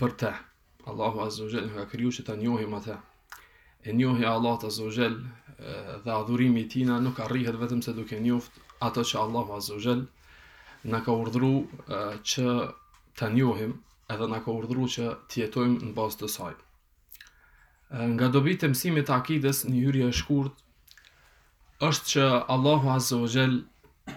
për te. Allahu Azza wa Jalla na ka kriju që ta njohim atë. E njohja e Allahut Azza wa Jalla dhe adhurimi i tina nuk arrihet vetëm se duke njoft ato që Allahu Azza wa Jalla na ka urdhëru që ta njohim edhe na ka urdhëru që të jetojmë në bazë të saj. Nga dobitë e mësimit të akides një hyrje e shkurt është që Allahu Azza wa Jalla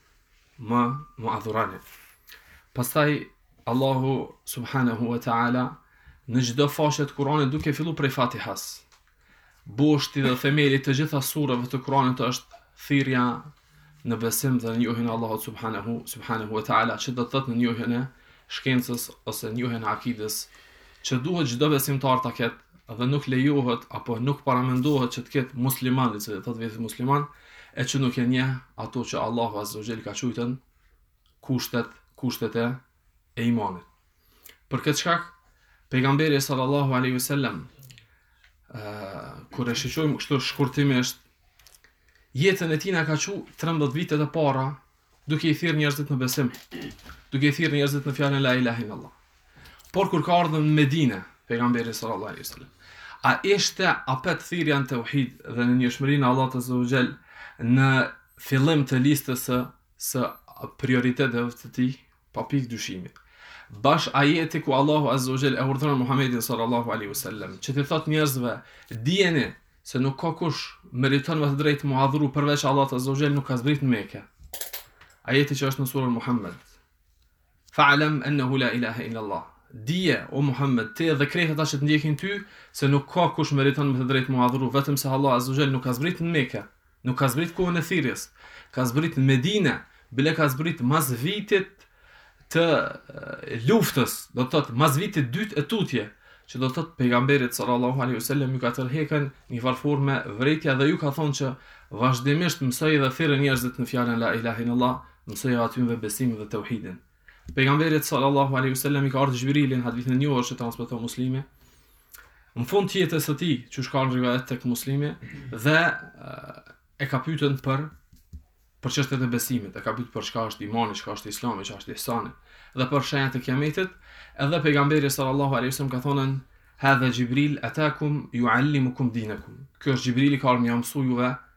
me më adhuru. Pastaj Allahu subhanahu wa taala në çdo faqe të Kuranit duke fillu prej Fatihas. Boshti dhe themeli të gjitha sureve të Kuranit është thirrja në besim dhe në njohjen e Allahut subhanahu subhanahu wa taala, që do të thotë në njohjen e shkencës ose njohjen e akides që duhet çdo besimtar ta ketë dhe nuk lejohet apo nuk paramendohet që të ketë musliman që i thotë vetes musliman e që nuk i njeh ato që Allahu Azza wa Jell i ka qujtën kushtet, kushtet e e imanit. Për këtë shkak, pejgamberi sallallahu alaihi wasallam kur e shiqojmë kështu shkurtimisht jetën e tina e ka çu 13 vitet e para duke i thirrë njerëzit në besim, duke i thirrë njerëzit në fjalën la ilahe illallah. Por kur ka ardh në Medinë, pejgamberi sallallahu alaihi wasallam, a ishte apet thirrja në tauhid dhe në njëshmërinë e Allahut azza wa jall në fillim të listës së së prioriteteve të tij, pa pikë dyshimi. Bash ajeti ku Allahu Azza wa Jell e urdhëron Muhammedin sallallahu alaihi wasallam që t'i thotë njerëzve, dijeni se nuk ka kush meriton me të drejtë mu adhuru përveç Allahut Azza wa Jell nuk ka zbrit në Mekë. Ajeti që është në surën Muhammed. Fa'lam annahu la ilaha illa Allah. Dije o Muhammed, ti dhe krejt ata që të ndjekin ty se nuk ka kush meriton me të drejtë mu adhuru vetëm se Allahu Azza wa Jell nuk ka zbrit në Mekë. Nuk ka zbrit n'kohën e thirrjes, ka zbrit në Medine, bile ka zbrit mas vitit të luftës, do të thotë mas vitit t'dytë e tutje, që do të thotë pejgamberit sallallahu alaihi wasallam ju ka tërhekën në një farë forme vërejtja dhe ju ka thonë që vazhdimisht mësoj dhe thirri njerëzit në fjalën la ilaha illallah, mësojua atyne besimin dhe tauhidin. Pejgamberit sallallahu alaihi wasallam i ka ardhur Xhibrili në hadithin e njohur që transmeton Muslimi. Në fund të jetës së tij, qysh ka në rivajet tek Muslimi dhe e ka pyetur për për çështjet e besimit, e ka pyetur për çka është imani, çka është Islami, çka është ihsani dhe për shenjat e kiametit, edhe pejgamberi sallallahu alaihi wasallam ka thonë Hadha Jibril atakum yuallimukum dinakum. Ky është Jibrili ka ardh me ua mësu juve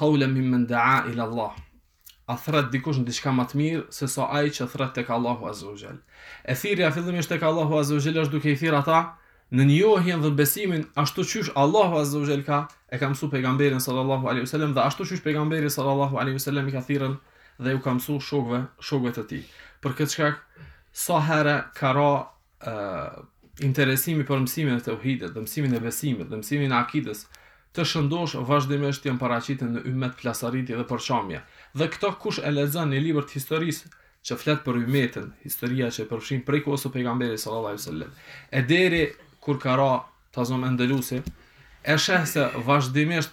Qawlan mimman da'a ila Allah, A thret dikush në diçka ma të mirë se sa ai që thret tek Allahu azza wa jall. E thirrja fillimisht tek Allahu azza wa jall është duke i thirrë ata në njohjen dhe besimin ashtu qysh Allahu azza wa jall ka e ka mësu pejgamberin sallallahu alaihi wasallam dhe ashtu qysh pejgamberi sallallahu alaihi wasallam i ka thirrën dhe u ka mësu shokëve shokëve të tij. Për këtë shkak sa herë ka ra interesimi për mësimin e teuhidit dhe mësimin e besimit dhe mësimin e akides të shëndosh vazhdimisht janë paraqitur në ymmet plasaritje dhe përçamje. Dhe këto kush e lexon në librat e historisë që flet për ymmetin, historia që përfshin prej kohës së pejgamberit sallallahu alajhi wasallam, e deri kur ka ra Endelusi, e sheh se vazhdimisht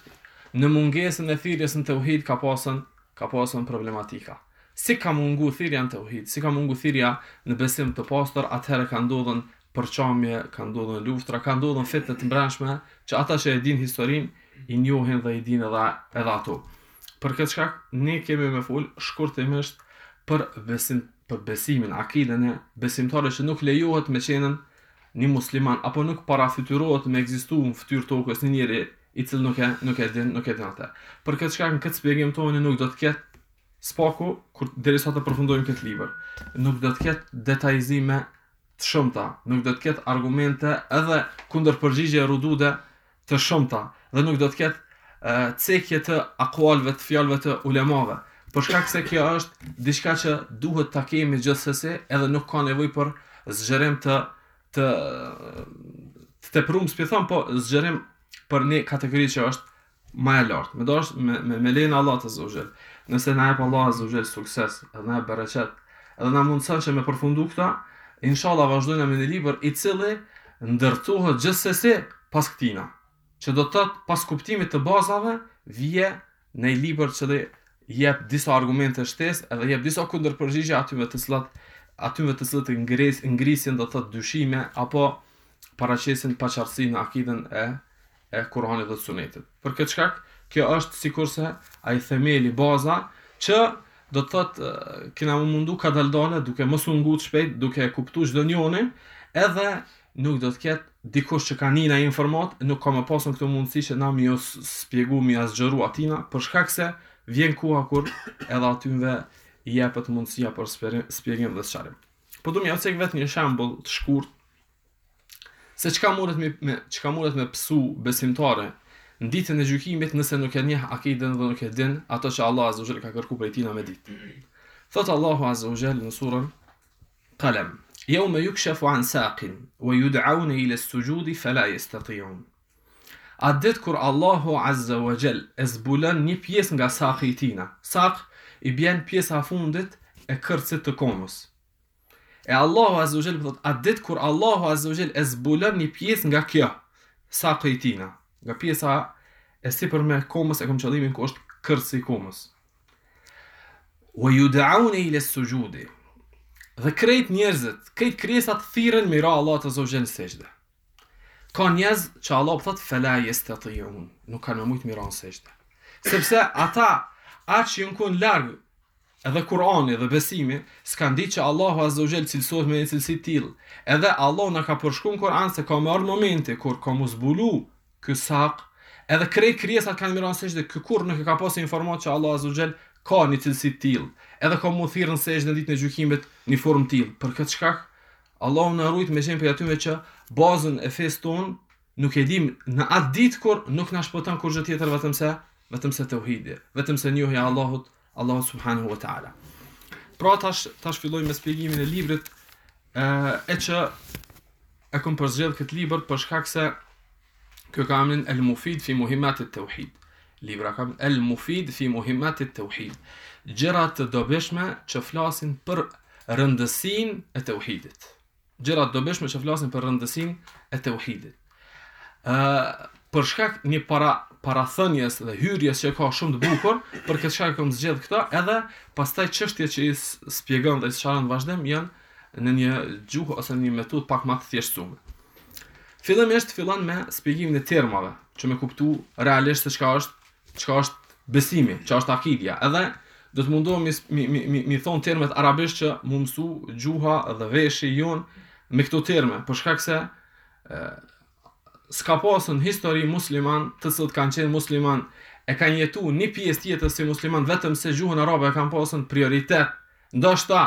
në mungesën e thirrjes në teuhid ka pasën ka pasën problematika. Si ka mungu thirrja në teuhid, si ka mungu thirrja në besim të pastër, atëherë ka ndodhën përçamje, ka ndodhën luftra, ka ndodhën fitne të mbrendshme, që ata që e dinë historinë i njohin dhe i dinë edhe edhe ato. Për këtë shkak ne kemi me fol shkurtimisht për besim për besimin, akiden e besimtarit që nuk lejohet me qenën një musliman apo nuk parafytyrohet me ekzistu në fytyrë t'tokës një njeri i cili nuk e nuk e din nuk e din atë për këtë shkak në këtë shpjegim tonë nuk do të ketë s'paku kur derisa të përfundojmë këtë libër nuk do të ketë detajizime të shumta nuk do të ketë argumente edhe kundërpërgjigje rudude të shumta dhe nuk do të ketë cekje të akualeve të fjalëve të ulemave, për shkak se kjo është diçka që duhet ta kemi gjithsesi, edhe nuk ka nevojë për zgjerim të të të teprum si i thon po zgjerim për një kategori që është më e lartë. Me dash me me, me lejen e Allahut azze ue xhel. Nëse na jep Allahu azze ue xhel sukses, edhe na jep bereqet, edhe na mundson që me përfundu këta, inshallah vazhdojmë me një libër i cili ndërtohet gjithsesi pas këtina, që do të thotë pas kuptimit të bazave vjen ni libër që i jep disa argumente shtesë edhe jep disa kundërpërgjigje atyve të cilat atyve të cilët ngris, ngrisin do të thotë dyshime apo paraqesin paqartësi në akiden e e Kur'anit dhe Sunetit. Për këtë shkak, kjo është sikurse ai themeli, baza që do të thotë kena m'u mundu kadal-dale duke mos u ngut shpejt, duke e kuptuar çdonjëri, edhe nuk do të ketë dikush që ka ni informatë, nuk ka me pasën këtë mundësi që na me ja spjegu, me ja zgjeru atina, për shkak se vjen koha kur edhe atynve i jepet mundësia për spjegim dhe sqarim. Po du me jav cek veç një shembull të shkurt, Se çka mundet me, me çka mundet me pësu besimtari në ditën e gjykimit nëse nuk e njeh akiden dhe nuk e din ato që Allah azza wa jall ka kërkuar prej tina me ditë. Thot Allahu azza wa jall në suren Qalam. Yawma yukshafu an saqin wa yud'auna ila as-sujudi fala yastati'un. Atë ditë kur Allahu azza wa jall e zbulon një pjesë nga saqi i tina. Saq i bjen pjesa e fundit e kërcirit të komës. E Allahu Azza wa Jall thotë, atë ditë kur Allahu Azza wa Jall e zbulon një pjesë nga kjo, saq i tina, nga pjesa e sipërme e komës e kom qëllimin ku është kërci i komës. Wa yud'auna ila as-sujud. Dhe krejt njerëzit, krejt krijesat thirren me i ra Allahut Azza wa Jall në sejdë. Ka njerëz që Allah po thotë fela yastati'un, nuk kanë me mujt me ra në sejdë. Sepse ata aq janë kon larg Edhe Kur'anit dhe besimit s'kanë dit që Allahu azza wa xhel cilësohet me një cilësi të tillë. Edhe Allahu na ka përshkru në Kur'an se ka me ardh momenti kur ka mu zbulu ky saq, edhe krejt krijesat kanë me ra në sejdë, ky kurrë nuk e ka pas informatë që Allahu azza wa xhel ka një cilësi të tillë, edhe ka mu thirr në sejdë në ditën e gjykimit në një formë të tillë. Për këtë shkak Allahu na rujt me qenë prej atyre që bazën e fesë tonë nuk e dimë në atë ditë kur nuk na shpëton kurrë gjë tjetër vetëm se vetëm se tauhidi, vetëm se njohja e Allahut Allahu subhanahu wa taala. Pra tash tash filloj me shpjegimin e librit ë e që e kom përzgjedh këtë libër për shkak se kjo ka emrin El Mufid fi Muhimmat e Tauhid. Libri ka El Mufid fi Muhimmat e Tauhid. Gjëra të dobishme që flasin për rëndësinë e tauhidit. gjëra të dobishme që flasin për rëndësinë e teuhidit. Ë për shkak një para parathënies dhe hyrjes që ka shumë të bukur, për këtë shkak kom zgjedh këtë, edhe pastaj çështje që i shpjegon dhe i sqaron n'vazhdim janë në një gjuhë ose në një metodë pak ma të thjeshtume. Fillimisht fillon me shpjegimin e termave, që me kuptu realisht se çka është çka është besimi, çka është akidja, edhe do të mundohem mi, mi, mi, mi, mi thon termet arabisht që mu mësu gjuha dhe veshi jonë me këto terme, për shkak se e, s'ka pas në histori musliman të cilët kanë qenë musliman e kanë jetu një pjesë të jetës si musliman vetëm se gjuhën arabe e kanë pas në prioritet, ndoshta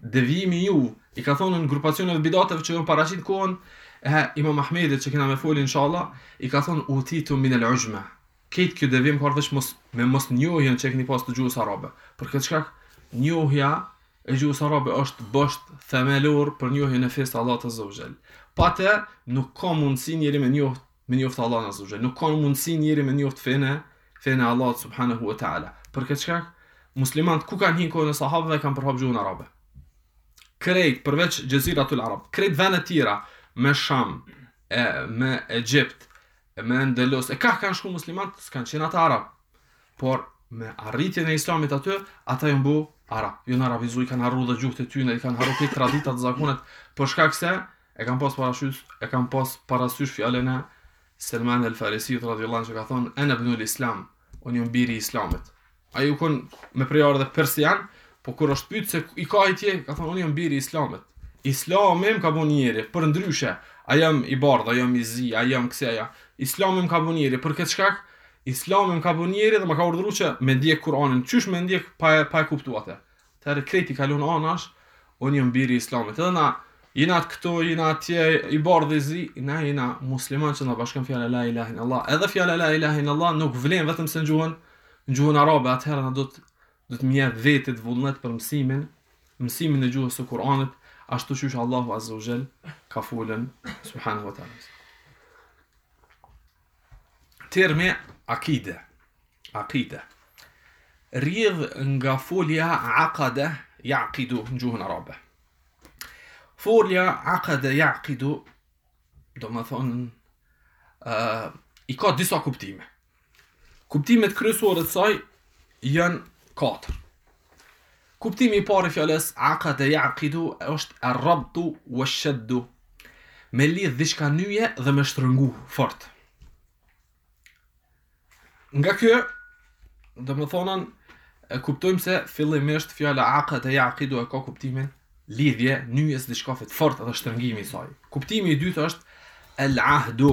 devijimi ju i ka thonë grupacioneve bidatve që jon paraqit n'kohën e Imam Ahmedit që kena me fol inshallah i ka thonë utitu min al ujma këtë kjo devijim ka ardh veç mos me mos njohjen që e keni pas të gjuhës arabe për këtë shkak njohja e gjuhës arabe është bosht themelor për njohjen e fesë të Allahut azza wa jall pa të nuk ka mundësi njeri me njohë me njoft Allahun azza wa jall nuk ka mundësi njeri me njoft fenë fenë e Allahut subhanahu wa taala për këtë shkak muslimanët ku kanë hi n'kohën e sahabëve kanë përhap gjuhën arabe krejt përveç jaziratul arab krejt vendet tjera me sham e me egjipt e me endelos e ka kanë shku muslimanët s'kan qenë ata arab por me arritjen e islamit aty ata janë bu arab janë arabizu kanë harru gjuhën e tyre kanë harru traditat zakonet për shkak se E kam pas parasysh, e kam pas parasysh fjalën e Selman el Farisiut, radhiyallahu anhu që ka thënë ana ibnul Islam, unë jam biri i Islamit. Ai u kon, me prejardhë persian, po kur është pyet se i kujt je, ka thënë unë jam biri i Islamit. Islami më ka bën njeri, përndryshe, a jam i bardhë, a jam i zi, a jam kësi, a jam... Islami më ka bën njeri, për këtë shkak, Islami më ka bën njeri dhe më ka urdhëru që me ndjek Kur'anin, qysh me ndjek pa e, pa e kuptu atë. Atëherë krejt i kalon anash, unë jam bir i Islamit. Edhe na jena a këtu, jena atje, i bardh i zi, na jena musliman që na bashkon fjala la ilaha illallah. Edhe fjala la ilaha illallah nuk vlen vetëm se në gjuhën, në gjuhën arabe, atëherë na do të do të m'i jep vetit vullnet për mësimin, mësimin e gjuhës së Kur'anit, ashtu siç Allahu Azza wa Jall ka folën subhanahu wa ta'ala. Termi akide, akide, rrjedh nga folja akade, jakidu në gjuhën arabe. Folja akade, jakidu, domethonë, uh, i ka disa kuptime. Kuptimet kryesore të saj janë katër. Kuptimi i parë i fjalës aqada ya'qidu është ar-rabtu wash-shaddu. Me lidh diçka nyje dhe me shtrëngu fort. Nga kjo, domethënë e kuptojmë se fillimisht fjala aqada ya'qidu e ka kuptimin lidhje, nyje, diçka të fortë dhe shtrëngimi i saj. Kuptimi i dytë është al-ahdu,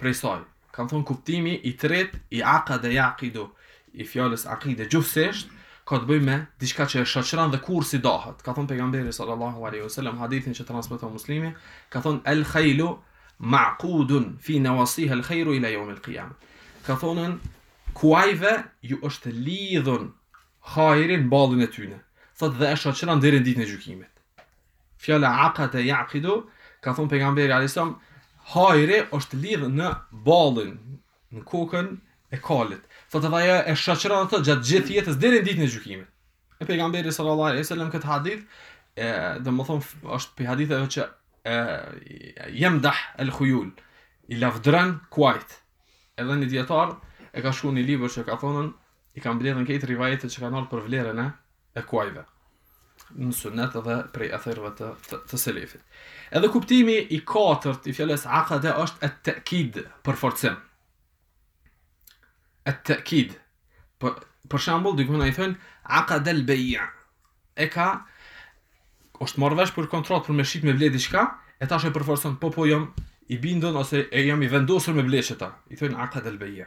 prej saj, kanë thonë kuptimi i tretë i aqada yaqidu i fjalës aqide gjuhësisht ka të bëjë me diçka që e shoqëron dhe kurrë s'i dahet. Ka thonë pejgamberi sallallahu alaihi wasallam hadithin që transmeton Muslimi, ka thonë el khailu ma'qudun fi nawasiha el khairu ila yawm el qiyam. Ka thonë kuajve ju është lidhun hajri n'ballin e tyne. Thotë dhe e shoqëron deri në ditën e gjykimit. Fjala aqada ya'qidu, ka thënë pejgamberi alayhis salam, hajri është lidh në ballin, në kokën e kalit. Thotë edhe ajo e shoqëron atë gjatë gjithë jetës deri në ditën e gjykimit. E pejgamberi sallallahu alaihi wasallam këtë hadith, e, domethonë, është prej haditheve që e, jemdah el khujul, i lavdren kuajt. Edhe një dijetar e ka shkru një libër që ka thonën, i kam mbledhun këto rivajetet që kanë ardh për vlerën e, e kuajve. në sunnet dhe prej ethereve të, të, të selefit. Edhe kuptimi i katërt i fjalës akade është et-te'kid, përforcim. Et-te'kid. Për, për shambull, dikujna i thojnë, akade lbeja. E ka, është marrë vesh për kontratë për me shit me ble diçka, e tash përforcon, po po jam i bindun ose e jam i vendosur me ble qëta. I thojnë akade lbeja.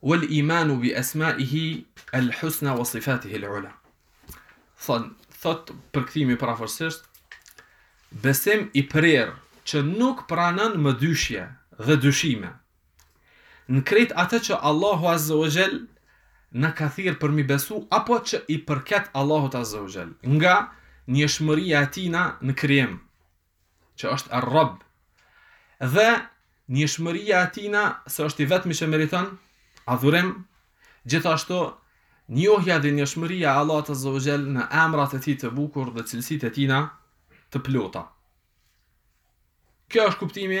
Wal imanu bi asma'ihi al husna wa sifatihi al ula. Thot, thot përkthimi përafërsisht, besim i prerë që nuk pranon më dyshje dhe dyshime. Në krejt atë që Allahu Azza wa Jall na ka thirr për mi besu apo që i përket Allahut Azza wa Jall, nga njëshmëria e tina në krijim, që është Ar-Rabb. Dhe njëshmëria e tina se është i vetmi që meriton adhurim, gjithashtu njohja dhe njëshmëria e Allahut Azza wa Jall në emrat e tij të bukur dhe cilësitë e tina të plota. Kjo është kuptimi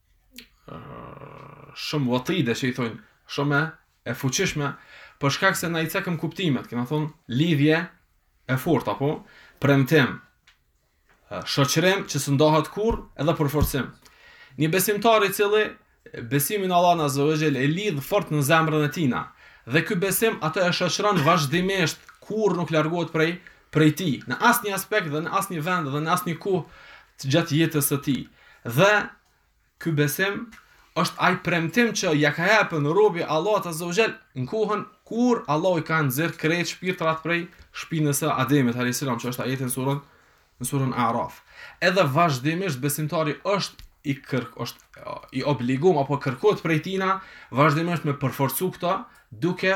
shumë vatide që i thonë, shumë e fuqishme, për shkak se na i cekëm kuptimet, kena thonë lidhje e fort, apo premtim, shoqërim që s'ndahet kurr edhe për forcim. Një besimtar i cili besimin Allahun Azza wa Jall e lidh fort në zemrën e tina, dhe ky besim atë e shoqëron vazhdimisht kurr nuk largohet prej prej tij, në asnjë aspekt dhe në asnjë vend dhe në asnjë kohë gjatë jetës së tij. Dhe ky besim është ai premtim që ia ka jep robi Allahut Azza wa Jall në kohën kur Allahu i ka nxjerr krejt shpirtrat prej shpinës së Ademit, a.s. që është ajeti në surën, në surën Araf. Edhe vazhdimisht besimtari është i kërk është i obligum apo kërkohet prej tina vazhdimisht me përforcu këta duke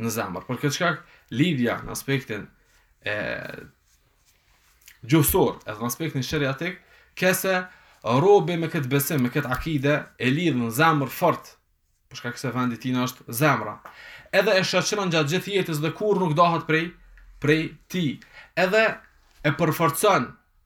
në zemër. Për këtë shkak lidhja në aspektin e gjuhësor, edhe në aspektin shariatik, që se robi me këtë besim, me këtë akide, e lidh në zemër fort, për shkak se vendi i tina është zemra. Edhe e shoqëron gjatë gjithë jetës dhe kurr nuk dahet prej, prej tij. Edhe e përforcon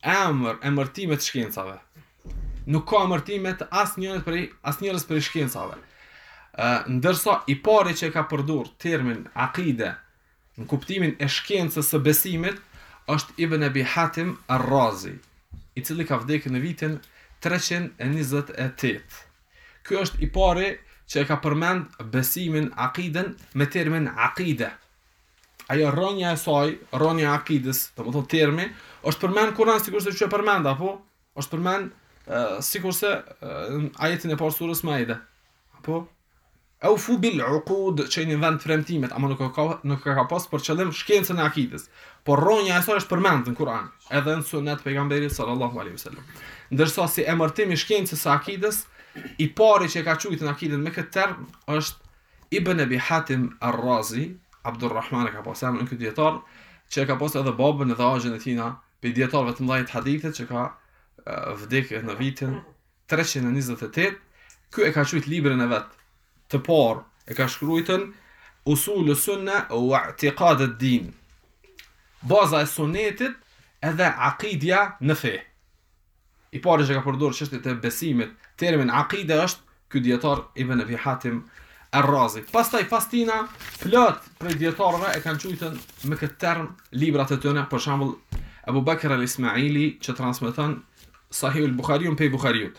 Emër, emërtime të shkencave. Nuk ka emërtime të asnjërit prej asnjërës prej shkencave. Ë, ndërsa i pari që e ka përdor termin akide në kuptimin e shkencës së besimit është Ibn Abi Hatim Ar-Razi, i cili ka vdek në vitin 328. Ky është i pari që e ka përmend besimin akiden me termin akide, ajo rrënja e saj, rrënja e akidës, domethënë termi, është përmend në Kuran sikurse që e përmend, apo? është përmend sikurse në ajetin e parë të surës Maide. Apo? Eufu bil ukud çoni në vend premtimet, ama nuk e ka, nuk e ka pas për qëllim shkencën e akidës. Por rrënja e saj është përmend në Kuran, edhe në sunet të pejgamberit sallallahu alaihi wasallam. Ndërsa si emërtim i shkencës së akidës, i pari që e ka qujt akidën me këtë term, është Ibn Ebi Hatim Ar-Razi, Abdul-Rrahman e ka pas emrin ky dijetar, që e ka pas edhe babën edhe axhën e tina, prej dijetarëve të mëdhenj të hadithit që ka vdek në vitin 328, ky e ka qujt librin e vet të parë, e ka shkrujtun Usul us-sunna wa i'tiqad ad-din. Baza e sunetit edhe akidja në fe. I pari që ka përdor çështjet e besimit, termin akide është ky dietar Ibn Abi Hatim Ar-Razi. Pastaj pas tina, plot prej dietarëve e kanë qujtun me këtë term librat e tëne, për shembull Abu Bakr al-Ismaili që transmeton Sahih al-Bukhariun prej Bukhariut.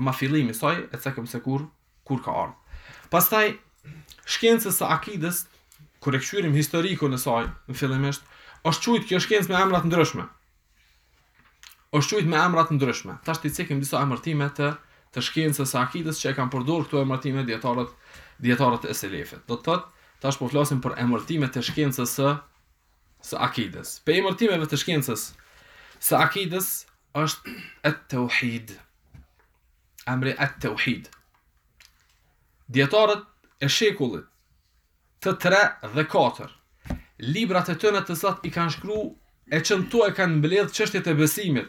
Ma fillimi i saj e cekëm se kur kur ka ardhë. Pastaj shkencës së akidës kur e kqyrim historikun e saj në fillimisht është qujt kjo shkencë me emra të ndryshme. Është qujt me emra të ndryshme. Tash t'i cekim disa emërtime të të shkencës së akidës që e kanë përdor këto emërtime dietarët dietarët e selefit. Do të thotë tash po flasim për emërtimet e shkencës së së akidës. Pej emërtimeve të shkencës së akidës është et-teuhid. Emri et-teuhid. Dijetarët e shekullit të tre dhe katër, librat e tëne të cilat i kanë shkru e që në to i kanë mbledhë qështjet e besimit,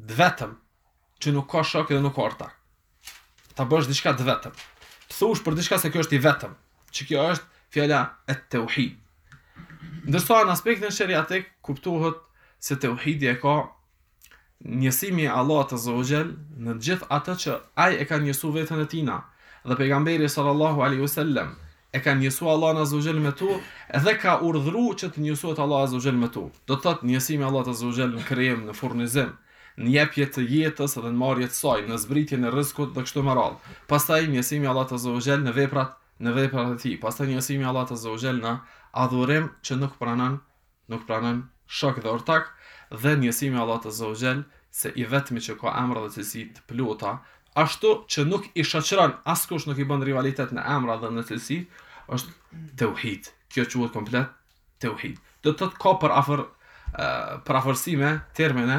të vetëm që nuk ka shok dhe nuk ka ortak. Ta bësh diçka të vetëm. Të thush për diçka se kjo është i vetëm, që kjo është fjala e tauhid. Ndërsa në aspektin shariatik kuptohet se tauhidi është njësimi i Allahut Azza wa Jall në gjithë atë që ai e ka njësu veten e tina dhe pejgamberi sallallahu alaihi wasallam e ka njësu Allahun Azza wa Jell me to, dhe ka urdhëru që të njësohet Allahu Azza wa Jell me to. Do të thotë njësimi i Allahut Azza wa Jell në krijim, në furnizim, në jepje të jetës dhe në marrje të saj, në zbritjen e rrizkut dhe kështu me radhë. Pastaj njësimi i Allahut Azza wa Jell në veprat, në veprat e tij. Pastaj njësimi i Allahut Azza wa Jell në adhurim që nuk pranon nuk pranon shok dhe ortak dhe njësimi i Allahut azza wa jall se i vetmi që ka emra dhe cilësi të plota ashtu që nuk e shoqëron askush nuk i bën rivalitet në emra dhe në cilësi është tauhid kjo quhet komplet tauhid do të thotë ka për afër për afërsime termine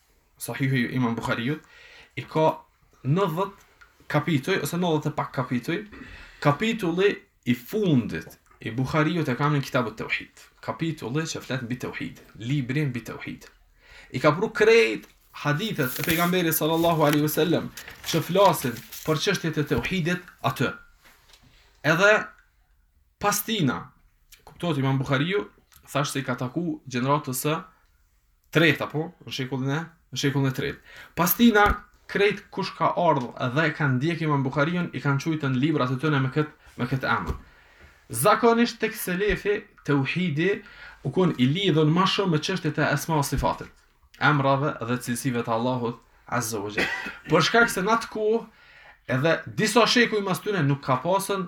Sahihu i Imam Bukhariut i ka 90 kapituj ose 90 e pak kapituj. Kapitulli i fundit i Bukhariut e ka emrin Kitabut Tauhid. Kapitulli që flet mbi Tauhid, libri mbi Tauhid. I ka pru krejt hadithet e pejgamberit sallallahu alaihi wasallam që flasin për çështjet e tauhidit aty. Edhe pas tina, kuptohet Imam Buhariu, thashë se i ka taku gjeneratës së tretë apo në shekullin e në shekullin e tretë. Pas tij na krejt kush ka ardhur dhe e kanë ndjek Imam Buhariun i kanë qujtën në librat e tyne me kët me kët emër. Zakonisht tek selefi teuhidi u kon i lidhun ma shumë me çështjet e esma ue sifatit, emrave dhe cilësive të Allahut azza ve xhel. Për shkak se në atë kohë edhe disa shekuj mas tyne nuk ka pasën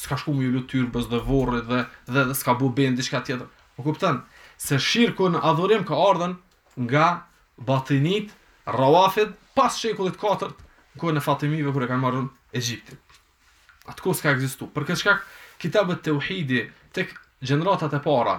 S'ka shku me ju lut tyrbës dhe vorrit dhe dhe dhe s'ka bo bën diçka tjetër. Po kupton se shirku në adhurim ka ardhën nga batinit, rawafid, pas shekullit katërt, në kohën e Fatimive kur e kanë marrën Egjiptin. Atë kohë s'ka ekzistu. Për këtë shkak kitabet teuhidi tek gjeneratat e para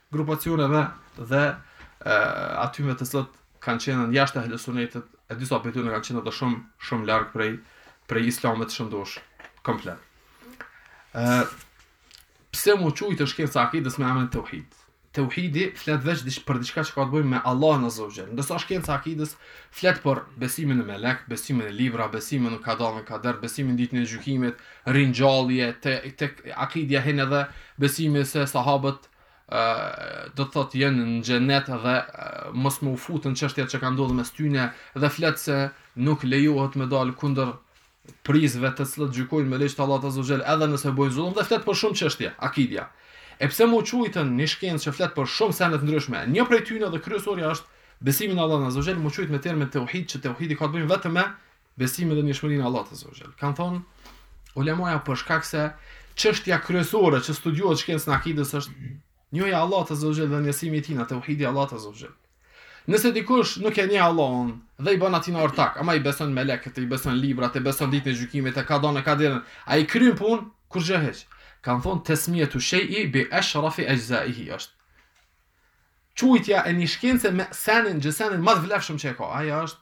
grupacioneve dhe atyne të cilët kanë qenë jashtë ehlu sunetit, e disa prej tyre kanë qenë ato shumë shumë larg prej prej islamit t'shëndosh komplet. Ë pse m'u qujtën shkenca e akidës me emrin teuhid? Teuhidi flet veç diç për diçka që ka të bëjë me Allahun azza ve xhel. Ndërsa shkenca e akidës flet për besimin në melek, besimin në libra, besimin në kada dhe kader, besimin në ditën e gjykimit, ringjallje, te tek akidja hin edhe besimi se sahabët do të thotë jenë në xhenet dhe mos me u futën n'çështjet që kanë ndodh mes tyne dhe flet se nuk lejohet me dal kundër prijësve të cilët gjykojnë me ligj të Allahut azza xhel edhe nëse bojnë zullum dhe flet për shumë çështje akidja e pse m'u qujtën një shkencë që flet për shumë sene të ndryshme një prej tyne dhe kryesorja është besimi në Allahun azza xhel m'u qujt me termin teuhid që teuhidi ka të bëjë vetëm me besimin dhe njëshmërinë e Allahut azza xhel. Kanë thonë, ulemaja për shkak se qështja kryesore që studiohet n'shkencën e akidës është njohja e Allahut azza xhel dhe njësimi i tina teuhidi i Allahut azza xhel. Nëse dikush nuk e njeh Allahun dhe i bën atina ortak, ama i beson melekët, i beson librat, i beson ditën e gjykimit, e kadanë, e kaderin, a i kryn punë, kurgjë hiç. Kanë thonë, tesmijetu shej'i bi eshrafi exhzaihi është. Qujtja e një shkence me senin, gjësenin ma t'vlefshëm që e ka, ajo është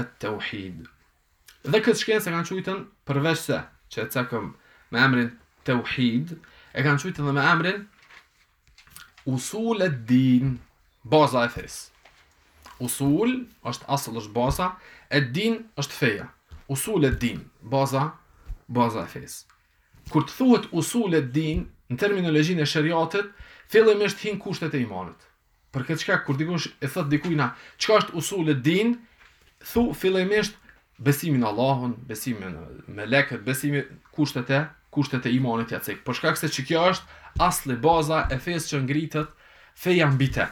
At-Teuhid. Dhe këtë shkencë e kanë qujtën përveç se që e cekëm me emrin Teuhid, e kanë qujtën dhe me emrin Usul ed din, baza e fesë. Usul është asëll është baza, e din është feja. Usul ed din, baza, baza e fesë. Kur të thuhet usul ed din, në terminologjinë e sheriatit, fillimisht hinë kushtet e imanit. Për këtë shkak kur dikush i thot dikujna, çka është usul ed din, thu fillimisht besimin në Allahun, besimin melekët, besimin kushtet e kushtet e imanit ja cek. Për shkak se qekjo është asli baza e fesë që ngritet feja mbi të.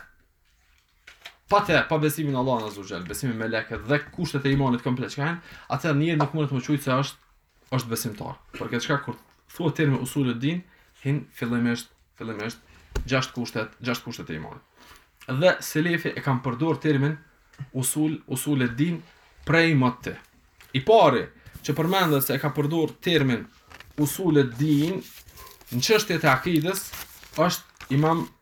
Pa të, pa besimin Allahun azza xhel, besimin melekët dhe kushtet e imanit komplet qeka janë, atëherë njeri nuk mundet me u qujt se është është besimtar. Për këtë çka kur thuhet termi usulul din, hin fillimisht, fillimisht gjashtë kushtet, gjashtë kushtet e imanit. Dhe selefi e kanë përdorur termin usul, usul e din prej moti. I pari që përmendet se e ka përdorur termin usul e din në çështjet e akides është Imam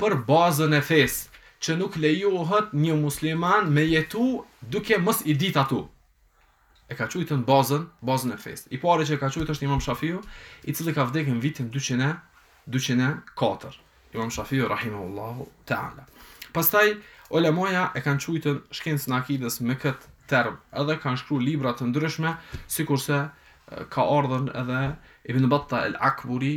për bazën e fesë që nuk lejohet një musliman me jetu duke mos i ditë ato. E ka qujtën bazën, bazën e fesë. I pari që e ka qujt është Imam Shafiu, i cili ka vdekën në vitin 200 204. Imam Shafiu rahimahullahu taala. Pastaj ulemaja e kanë qujtën shkencën e akidës me kët term, edhe kanë shkru libra të ndryshme, sikurse ka ardhën edhe Ibn Battah al-Ukburi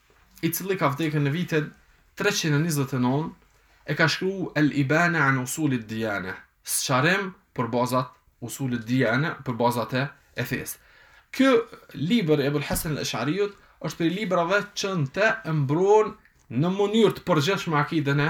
i cili ka vdekën në vitin treqind e njëzet e nëntë, e ka shkru Al-Ibana an Usul ad-Diyana, Sqarim për bazat Usul ad-Diyana, për bazat e, e fesë. Kjo libër i Ebul Hasan al-Ash'ariut është prej librave që në të e mbron në mënyrë të përgjithshme akiden e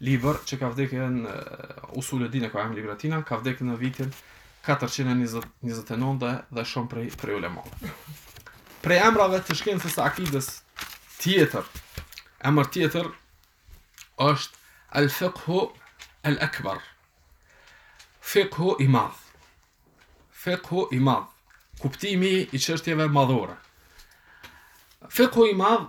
Libër që ka vdekën, Usuledin e ka emrin libri i tina, ka vdekë në vitin katërqind e njëzet, njëzet e nëntë dhe shumë prej prej ulemave. Prej emrave të shkencës së akides tjetër, emër tjetër është Al-Fiqhu Al-Akbar. Fiqhu i madh. Fiqhu i madh. Kuptimi i çështjeve madhore. Fiqhu i madh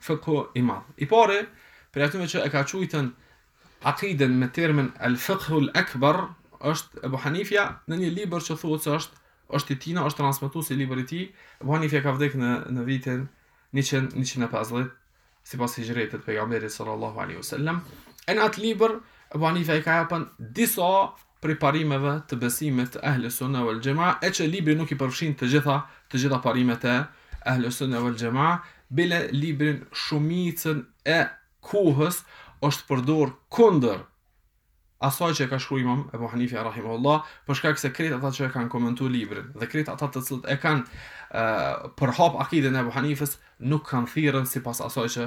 Fikhu i madh. I pari prej atyre që e ka qujtën akiden me termin El Fikhu El Ekber është Ebu Hanifja në një libër që thuhet se është është i tina, është transmetu si libër i tij. Ebu Hanifja ka vdekur në në vitin 100 150 sipas hijretit pejgamberit sallallahu alaihi wasallam. Në atë libër Ebu Hanifja i ka japën disa prej parimeve të besimit të Ehli Sunne Vel Xhemaah, e që libri nuk i përfshin të gjitha të gjitha parimet e Ehli Sunne Vel Xhemaah, bile librin shumicën e kohës është përdorë kundër asaj që e ka shkru Imam Ebu Hanifja rahimahullah, për shkak se krejt ata që e kanë komentu librin dhe krejt ata të cilët e kanë përhap akiden e Ebu Hanifës nuk kanë thirrën sipas asaj që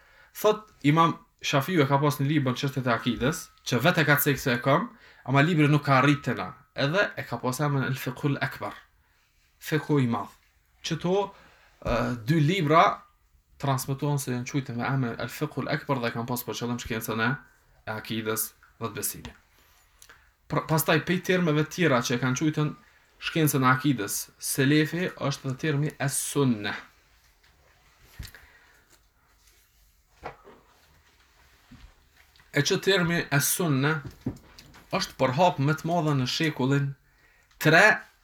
Thotë Imam Shafiu e ka pas një libër çështjet e akides, që vetë e ka cek se e kam, ama libri nuk ka arrit te na, edhe e ka pas emrin El Fikhul Ekber, Fikhu i Madh. Qëto dy libra transmetohen se janë quajtur me emrin El Fikhul Ekber dhe kanë pas për qëllim shkencën e akides dhe të besimit. Pra, pastaj pej termeve të tjera që e kanë qujtën shkencën e akides, selefi është dhe termi es-sunnah. E që termi e sunne është përhap me të madhe në shekullin 3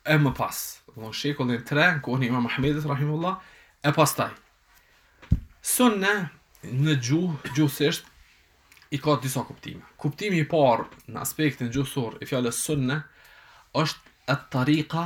e më pas. Në shekullin 3, në kohën e Imam Ahmedit, Rahimullah, e pastaj. Sunne në gjuhë, gjuhësisht, i ka disa kuptime. Kuptimi i parë në aspektin gjuhësor i fjalës sunne është at-tariqa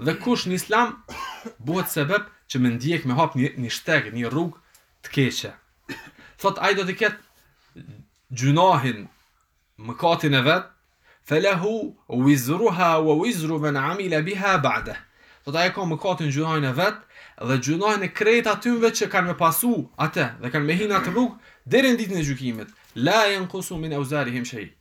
Dhe kush në Islam bëhet sebep që me ndjek me hap një një shteg, një rrugë të keqe. Thot ai do të ketë gjunahin mëkatin e vet, falahu wizruha wa wizru man amila biha ba'da. Thot ai ka mëkatin gjunahin e vet dhe gjunahin e krejt atyve që kanë me pasu atë dhe kanë me hin atë rrugë deri në ditën e gjykimit. La yanqusu min awzarihim shay.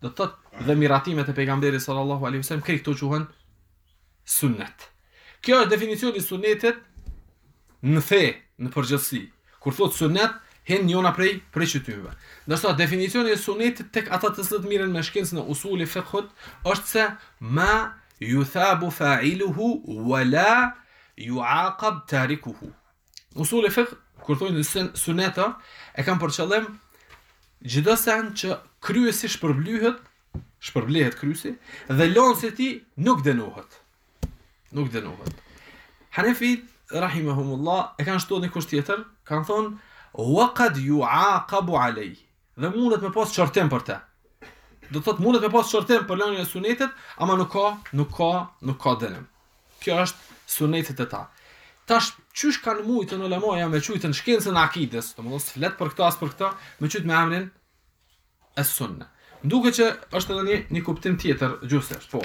Do të thotë dhe miratimet e pejgamberit sallallahu alaihi wasallam këto këto quhen sunnet. Kjo është definicioni i sunnetit në fe, në përgjithësi. Kur thotë sunnet, hin njona prej prej qëtyve. Ndërsa definicioni i sunnetit tek ata të cilët mirën me shkencën e usuli fikhut është se ma yuthabu fa'iluhu wa la yu'aqab tarikuhu. Usuli fiqh kur thonë suneta e kanë për qëllim çdo sen që kryesi shpërblyhet, shpërblehet kryesi dhe lonsi i tij nuk dënohet. Nuk dënohet. Hanefi rahimahumullah e kanë shtuar një kusht tjetër, kanë thonë wa qad yu'aqabu alayh. Dhe mundet me pas qortim për të. Do të thotë mundet me pas qortim për lënien e sunetit, ama nuk ka, nuk ka, nuk ka dënim. Kjo është sunetit e ta. Tash çysh kanë mujtun ulemaja me qujtë në shkencën e akides, domethënë flet për këtë as për këtë, me qujtë me emrin e sunne. Duket që është edhe një, një kuptim tjetër gjusisht, po.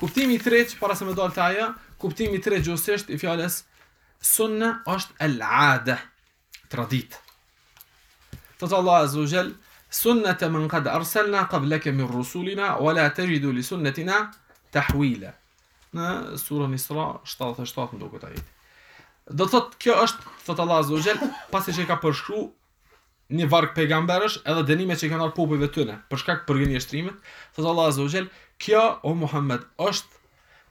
Kuptimi i tretë, para se me dalë te ajo, kuptimi i tretë gjusisht i fjalës sunne është el-ade. tradit. Thot Allah Azza wa Jall, "Sunnata man qad arsalna qablaka min rusulina wa la tajidu li sunnatina tahwila." Në surën Isra 77 ndonjë këtë ajet. Do thot kjo është thot Allah Azza wa Jall, pasi që ka përshkruar një varg pejgamberësh edhe dënimet që u kanë ardhë popujve tyre për shkak të përgënjeshtrimit, thotë Allahu Azza wa Jell, kjo o Muhammed është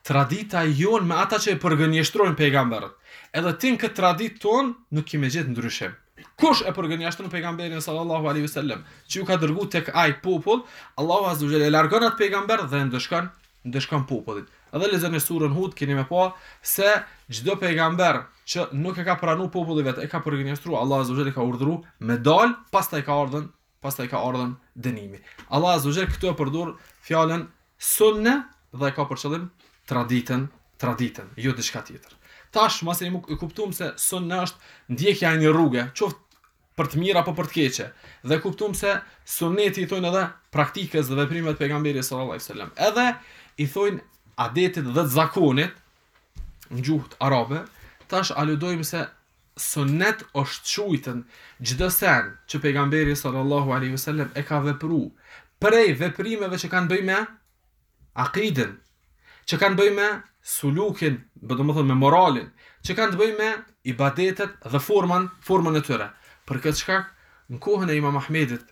Tradita jonë me ata që e përgënjeshtrojnë pejgamberët. Edhe ti në këtë traditë tonë nuk ke me gjetë ndryshim. Kush e përgënjeshtron pejgamberin sallallahu alaihi wasallam, që ju ka dërguar tek ai popull, Allahu azza wa jalla e largon atë pejgamber dhe ndëshkon ndëshkon popullin. Edhe lexoni në surën Hud keni me pa se çdo pejgamber që nuk e ka pranuar populli vet, e ka përgënjeshtruar, Allahu azza wa jalla ka urdhëruar me dal, pastaj ka ardhur pastaj ka ardhën dënimi. Allah Azza wa Jall këtu e përdor fjalën sunne dhe e ka për qëllim traditën, traditën, jo diçka tjetër. Tash masi e kuptum se sunne është ndjekja e një rruge, qoftë për të mirë apo për të keqe. Dhe e kuptum se sunneti i thojnë edhe praktikës dhe veprimeve të pejgamberit sallallahu alajhi wasallam. Edhe i thojnë adetit dhe zakonit në gjuhët arabe, tash aludojmë se Sunnet osht qujtën çdo sen që pejgamberi sallallahu alejhi ve sellem e ka vepru prej veprimeve që kan t'bëj me akiden që kan t'bëj me sulukin domethonë me moralin që kan të bëj me ibadetet dhe formën e tyre për këtë shkak në kohën e imam ahmedit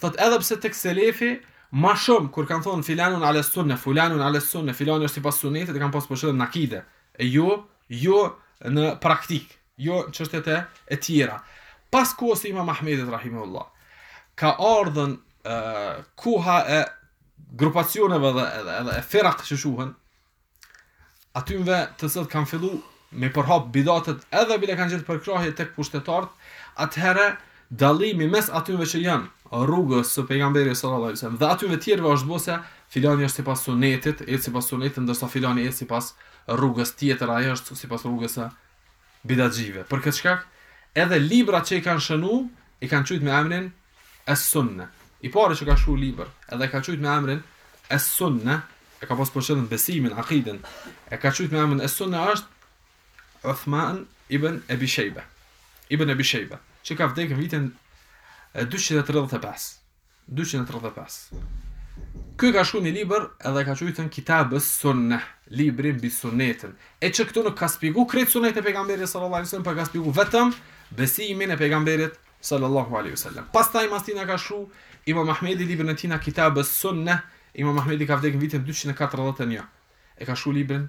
thot edhe pse tek selefi ma shumë kur kanë thonë filanun ale sunne, fulanun ale sunne, filani është sipas sunnetit e kanë pas për qëllim n'akide, e jo jo në praktik, jo në çështjet e e tjera. Pas kohës së Imam Ahmedit rahimehullah ka ardhën uh, koha e grupacioneve dhe edhe edhe e firak që quhen, Atynve të cilët kanë fillu me përhap bidatët edhe bile kanë gjet përkrahje tek pushtetarët, atëherë dallimi mes atynve që janë rrugës së pejgamberit sallallahu alaihi wasallam dhe atynve tjerve është bo se filani është sipas sunetit, e sipas sunetit, ndërsa filani e sipas rrugës tjetër, ai është sipas rrugës së bidatxhive. Për këtë shkak edhe librat që i kanë shënu, i kanë qujt me emrin Es Sunne. I pari që ka shkru libër, edhe e ka qujt me emrin Es Sunne, e ka pas për qëllim besimin, akiden, e ka qujt me emrin Es Sunne është Uthman ibn Ebi Shejbe. Ibn Ebi Shejbe, që ka vdek në vitin 235. dyqind e tridhjetë e pesë Ky ka shkru një libër edhe e ka qujtën Kitab es-Sunnah, librin mbi Sunnetin, e që këtu nuk ka spjegu krejt Sunnetin e pejgamberit sallallahu alaihi wasallam, por ka spjegu vetëm besimin e pejgamberit sallallahu alaihi wasallam. Pastaj mas tijna ka shkru Imam Ahmedi librin e tijna Kitab es-Sunnah, Imam Ahmedi ka vdek në vitin 241. E ka shkru librin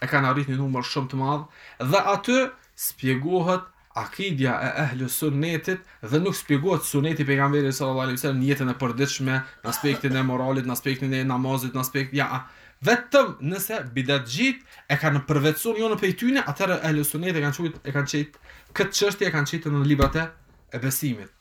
e kanë arrit një numër shumë të madh dhe aty spjegohet akidja e ehlu sunnetit dhe nuk spjegohet suneti i pejgamberit sallallahu alaihi wasallam në jetën e përditshme, në aspektin e moralit, në aspektin e namazit, në aspektin ja, vetëm nëse bidatxhit e kanë përvetësu njonën prej tyne, atëherë ehlu sunnet e kanë çejt e kanë çejt këtë çështje e kanë çejt në librat e besimit.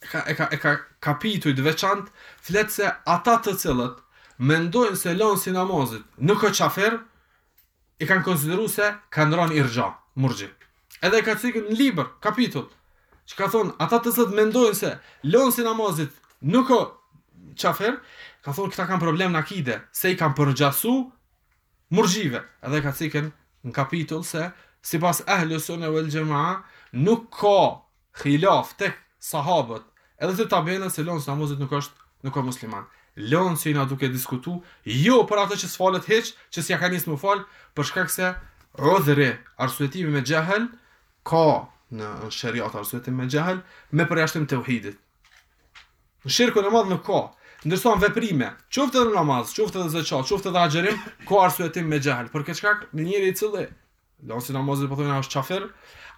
ka e ka e ka kapituj të veçantë, flet se ata të cilët mendojnë se lanësi i namazit nuk është qafir, i kanë konsideru se kanë rënë n'irxha, murxhi. Edhe e ka cek në libër, kapitull, që ka thonë, ata të cilët mendojnë se lanësi i namazit nuk është qafir, ka thonë këta kanë problem në akide, se i kanë përgjasu murxhive. Edhe e ka cek në kapitull se, sipas ehlu sunne vel xhema, nuk ka Hilaf tek sahabët edhe te tabiinët se lonsi namazit nuk është nuk është musliman. Lonsi, jena duke diskutu jo për atë që s'falet hiç, që s'ja ka nis mu fal, për shkak se udhri, arsyetimi me xhehl ka në sheriat arsyetim me xhehl, me përjashtim tauhidit. Në shirkun e madh nuk ka. Ndërsa në veprime, qoftë edhe namaz, qoftë edhe zeqat, qoftë edhe agjërim, ka arsyetim me xhehl. Për këtë shkak, një njeri i cili Lonsi namazit po thonë është kafir.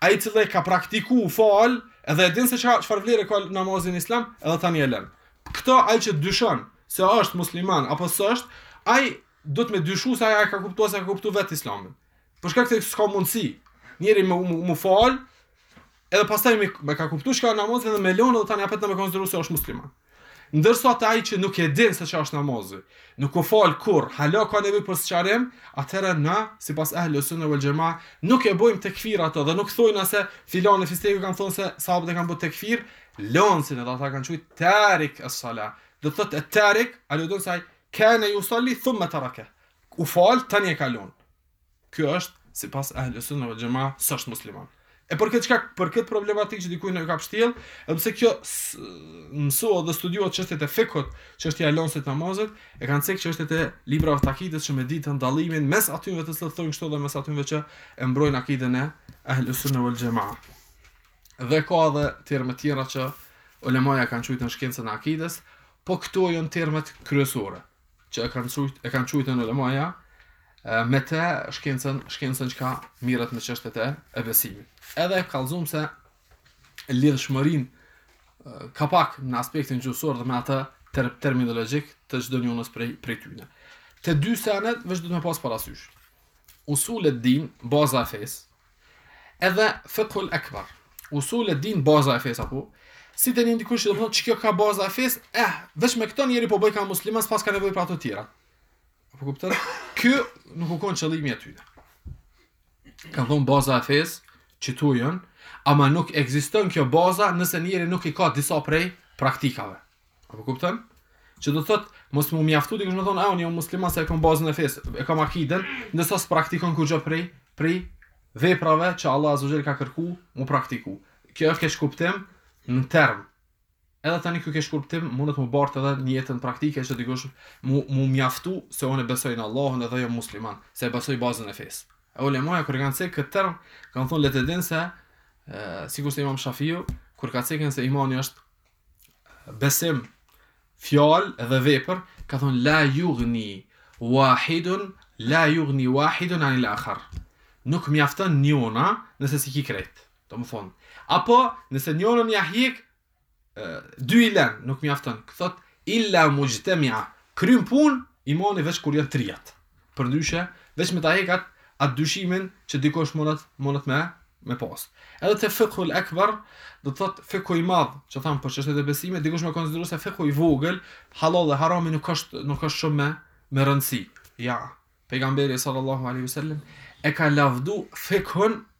Ai i cili ka praktiku, u fal, edhe e din se çfarë çfarë vlerë ka namazi në Islam, edhe tani e lën. Këto ai që dyshon se është musliman apo s'është, ai duhet me dyshu se a e ka kuptu a s'e ka kuptu vetë Islamin. Për shkak se s'ka mundësi njeri mu mu fal, Edhe pastaj me, me ka kuptu çka është namazi dhe me lonë dhe tani apet në mu konsideru se është musliman. Ndërsa te ai që nuk e din se çka është namazi, nuk u fal kurrë, hala ka nevojë për sqarim, atëherë na, sipas Ehli Sunne wal Xhemah, nuk e bojmë tekfir ato dhe nuk thojna se filan e fistegu kanë thonë se sahabët e kanë bo tekfir lonsin edhe ata kanë qujt tarik es-sala. Do të thotë et-tarik, aludon se ai, kane jusal-li, thumme tarake. U fal, tani e ka lonë. Ky është, sipas Ehli Sunne wal Xhemah, s'është musliman. E për këtë shkak, për këtë problematikë që dikujt na ka pështjell, edhe pse kjo mësohet dhe studiohet çështjet e fikhut, çështja e lonsit namazit, e kanë cek çështjet e librave të akidës që me ditën dallimin mes atyve të cilët thonë kështu dhe mes atyve që e mbrojnë akidën e Ehli Sunne wal Xhemah. Dhe ka edhe terma të tjera që ulemaja kanë qujtën shkencën e akidës, po këto janë termat kryesore. që e kanë qujt e kanë qujtën ulemaja me të shkencën shkencën çka mirret me çështjet e e besimit. Edhe e kallzum se lidhshmërinë ka pak në aspektin gjuhësor dhe me atë ter terminologjik të çdo njënës prej prej tyre. Të dy senet veç duhet me pas parasysh. Usul ed-din, baza e fesë, Edhe fiqhul akbar. Usul ed-din baza e fesë apo? Si t'nin dikush që do të thotë kjo koka baza e fesë, eh, veç me këto njeri po bojka musliman, s'paska nevojë për ato të tjera. A po kupton? Ky nuk u kon qëllimi i tyre. Kanë thon baza e fesë qito janë, ama nuk ekziston kjo baza nëse njeri nuk i ka disa prej praktikave. A po kupton? Që do thot, mos mu mjaftu dikush me thon, "Ah, unë jam musliman, se e kam bazën e fesë, e kam akiden, ndërsa s'praktikon kurgjë prej prej veprave që Allah azze ve xhel ka kërku, mu praktiku." Kjo është keqkuptim në term. Edhe tani ky keqkuptim mundet mu bart edhe në jetën praktike që dikush mu mu mjaftu se unë besoj në Allahun edhe jam musliman, se e besoj bazën e fesë. E ulemaja kur kanë cek këtë term, kanë thonë le të dinë se sikur se Imam Shafiu kur ka cekën se imani është besim, fjalë dhe vepër, ka thonë la yughni wahidun la yughni wahidun anil akhar. Nuk mjafton njona nëse si ki krejt. Domethonë. Apo nëse njonën ja hek dy i len, nuk mjafton. Thot illa mujtami'a. Kryn punë imani veç kur janë triat. përndryshe, veç me ta hek atë dyshimin që dikush mundet, mundet me, me pas. Edhe te fikhul ekber, do të thotë fikhu i madh, që thamë për çështjet e besimit, dikush me konsideru se fikhu i vogël, hallall dhe harami nuk është, nuk është shumë me, me rëndësi. Ja, pejgamberi sallallahu alaihi wasallam e ka lavdu fikhun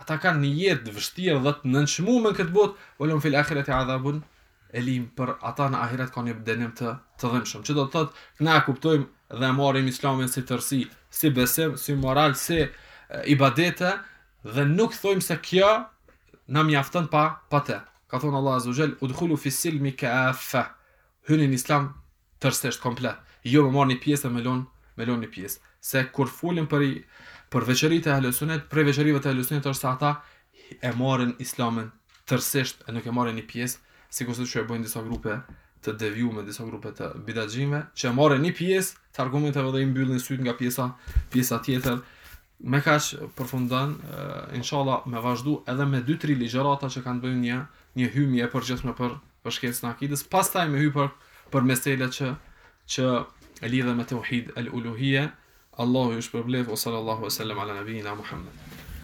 Ata kanë një jetë të vështirë dhe të nënçmuar në këtë botë, ua lehum fil ahireti adhabun elim për ata në ahiret ka një dënim të dhimbshëm. Që do të thotë, na e kuptojmë dhe e marrim Islamin si tërësi, si besim, si moral, si ibadete dhe nuk thojmë se kjo na mjafton pa pa te. Ka thonë Allah Azza wa Jall, "Udkhulu fi silmi kafa." Hyni në islam tërësisht komplet jo me marr një pjesë dhe me lon me lon një pjesë se kur folim për për veçoritë e Ahlus Sunnet prej veçorive të Ahlus Sunnet është se ata e marrin islamin tërësisht e nuk e marrin një pjesë sikurse që e bëjnë disa grupe të devijume disa grupe të bidaxhinjve që e marrin një pjesë të argumenteve dhe i mbyllin sytë nga pjesa pjesa tjetër Me kaq përfundon, inshallah me vazhdu edhe me dy tri ligjërata që kanë të bëjnë një një hyrje e përgjithshme për për shkencën e akidës, pastaj me hy për për meselet që që lidhen me tauhid el-uluhije. Allahu ju shpërbleftë ua sallallahu wasallam ala nabijina Muhammed.